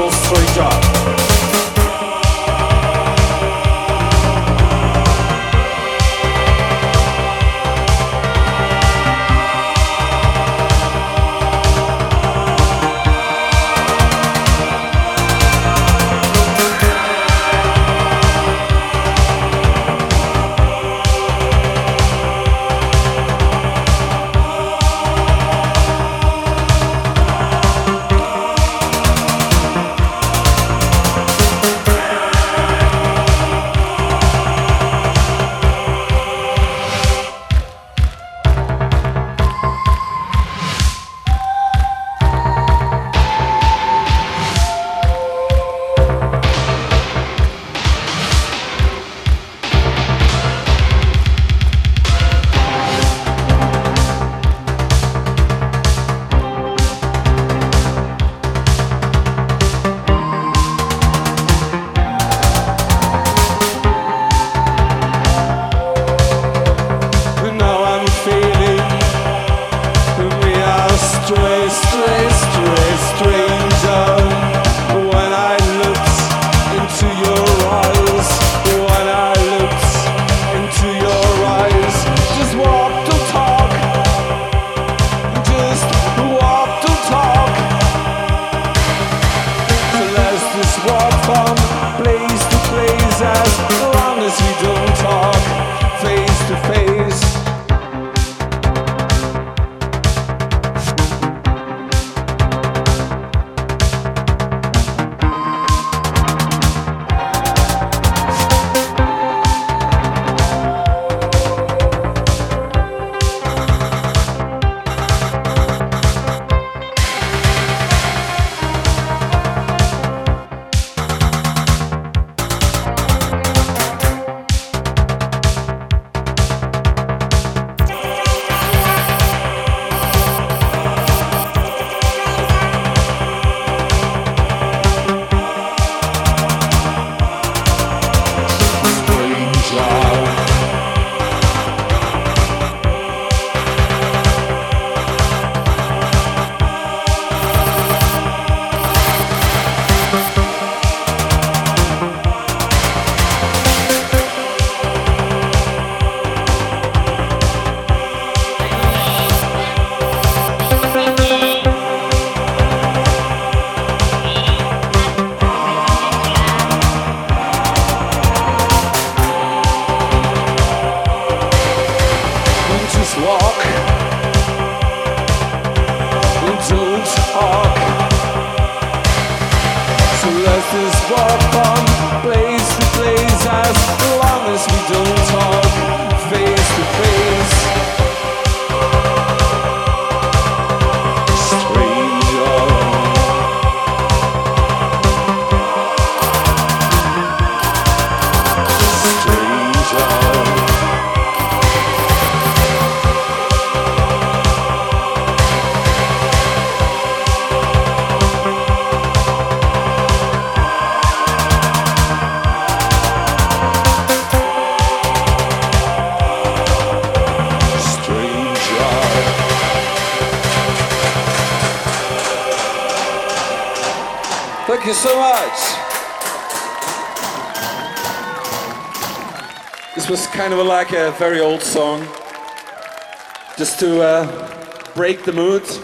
Straight three jobs. Jesus Thank you so much. This was kind of like a very old song, just to uh, break the mood.